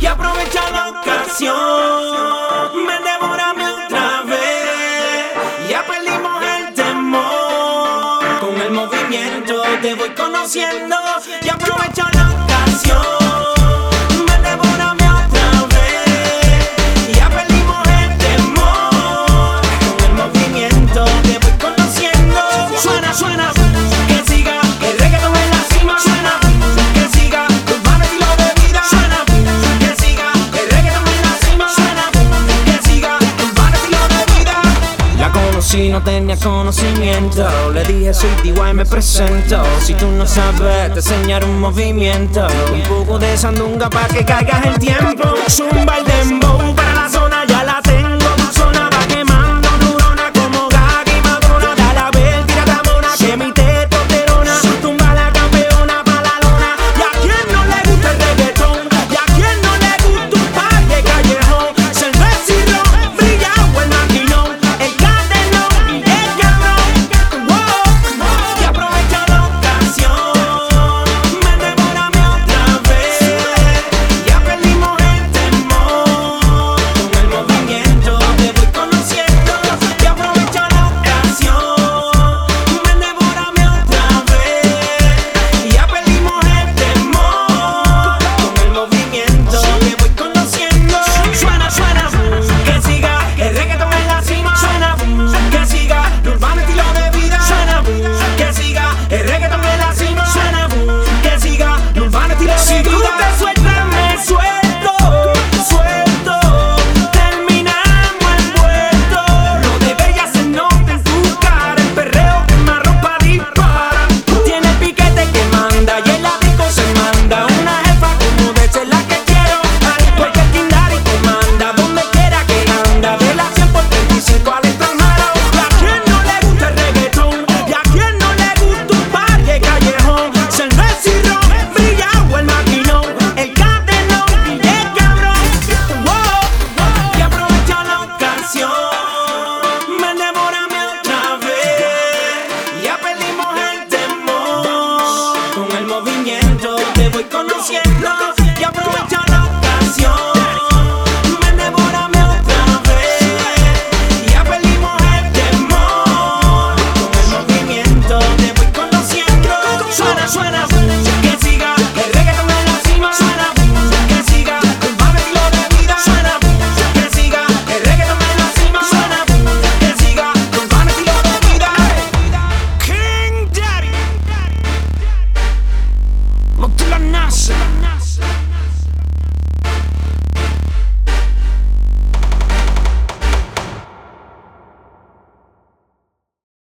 y aprovecha la ocasión. Me devorame otra vez, ya perdimos el temor. Con el movimiento te voy conociendo y aprovecha la ocasión. si no tenía conocimiento. Le dije soy DIY y me presento. Si tú no sabes, te enseñaré un movimiento. Un poco de sandunga para que caigas el tiempo. con el movimiento te voy conociendo.